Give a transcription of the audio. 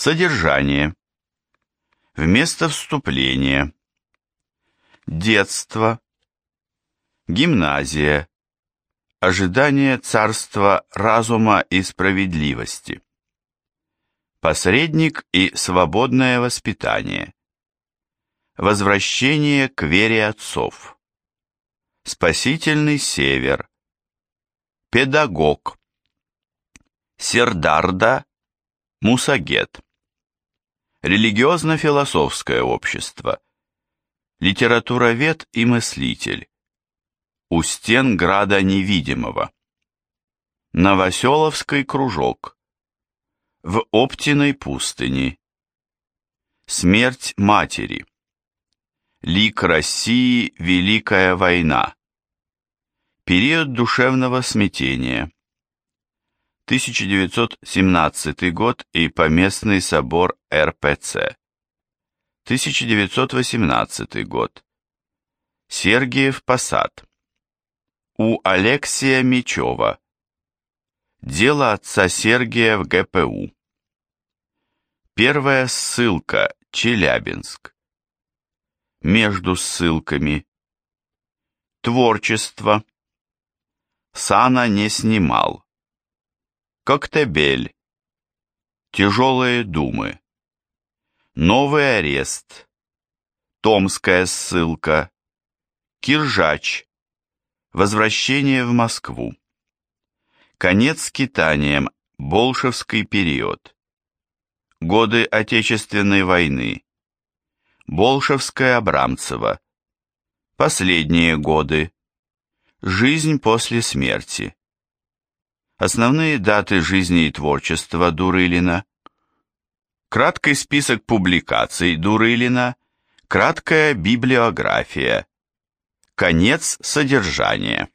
Содержание. Вместо вступления. Детство. Гимназия. Ожидание царства разума и справедливости. Посредник и свободное воспитание. Возвращение к вере отцов. Спасительный север. Педагог. Сердарда. Мусагет. Религиозно-философское общество. Литературовед и мыслитель. У стен града невидимого. Новоселовский кружок. В Оптиной пустыне. Смерть матери. Лик России Великая война. Период душевного смятения. 1917 год и Поместный собор РПЦ. 1918 год. Сергиев Посад. У Алексия Мечева. Дело отца Сергия в ГПУ. Первая ссылка. Челябинск. Между ссылками. Творчество. Сана не снимал. Коктебель. Тяжелые думы. Новый арест. Томская ссылка. Киржач. Возвращение в Москву. Конец скитаниям. Болшевский период. Годы Отечественной войны. Болшевская Абрамцева. Последние годы. Жизнь после смерти. Основные даты жизни и творчества Дурылина. Краткий список публикаций Дурылина. Краткая библиография. Конец содержания.